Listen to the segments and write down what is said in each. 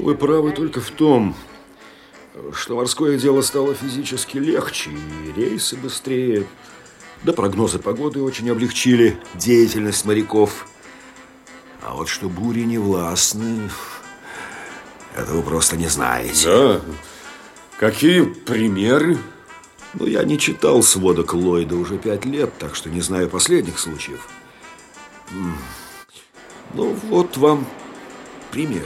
Вы правы только в том, что морское дело стало физически легче, и рейсы быстрее, да прогнозы погоды очень облегчили деятельность моряков. А вот что бури не властны, этого просто не знаете. Да? Какие примеры? Ну, я не читал сводок Ллойда уже пять лет, так что не знаю последних случаев. Ну, вот вам примеры.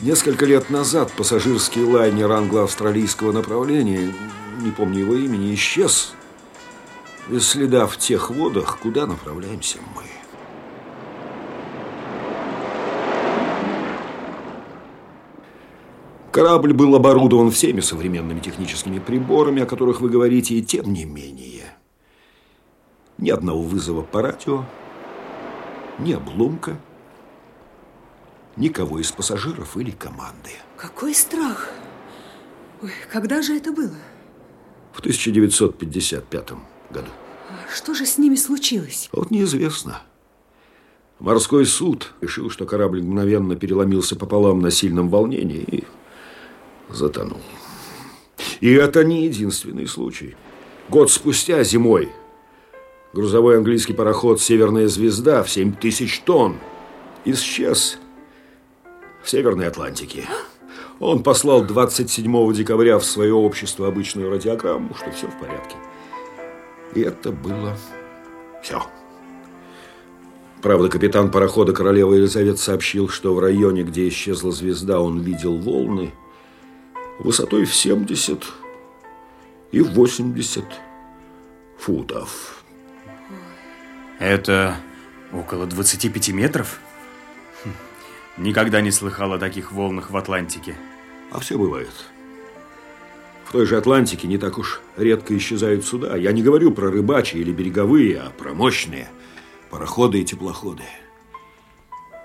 Несколько лет назад пассажирский лайнер англо-австралийского направления, не помню его имени, исчез без следа в тех водах, куда направляемся мы. Корабль был оборудован всеми современными техническими приборами, о которых вы говорите, и тем не менее. Ни одного вызова по радио, ни обломка, никого из пассажиров или команды. Какой страх! Ой, когда же это было? В 1955 году. А что же с ними случилось? Вот неизвестно. Морской суд решил, что корабль мгновенно переломился пополам на сильном волнении и затонул. И это не единственный случай. Год спустя, зимой, грузовой английский пароход «Северная звезда» в 7 тысяч тонн исчез в Северной Атлантике. Он послал 27 декабря в свое общество обычную радиограмму, что все в порядке. И это было все. Правда, капитан парохода королева Елизавета сообщил, что в районе, где исчезла звезда, он видел волны высотой в 70 и 80 футов. Это около 25 метров? Хм, никогда не слыхал о таких волнах в Атлантике. А все бывает. В той же Атлантике не так уж редко исчезают суда. Я не говорю про рыбачьи или береговые, а про мощные пароходы и теплоходы.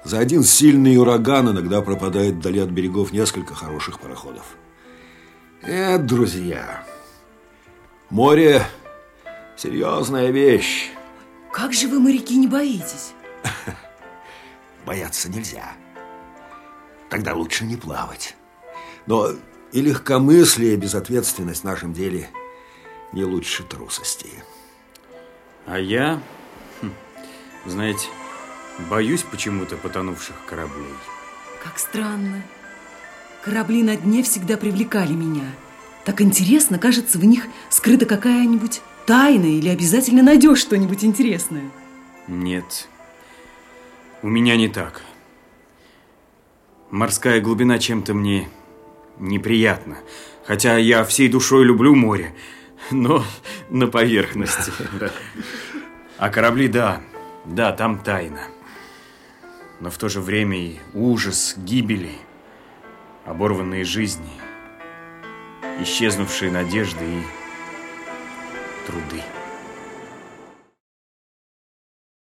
За один сильный ураган иногда пропадает вдали от берегов несколько хороших пароходов. Э, друзья, море – серьезная вещь. Как же вы, моряки, не боитесь? Бояться нельзя. Тогда лучше не плавать. Но и легкомыслие, и безответственность в нашем деле не лучше трусости. А я, хм, знаете, боюсь почему-то потонувших кораблей. Как странно. Корабли на дне всегда привлекали меня. Так интересно, кажется, в них скрыта какая-нибудь тайна или обязательно найдешь что-нибудь интересное. Нет, у меня не так. Морская глубина чем-то мне неприятна. Хотя я всей душой люблю море, но на поверхности. А корабли, да, да, там тайна. Но в то же время и ужас, гибели – оборванные жизни, исчезнувшие надежды и труды.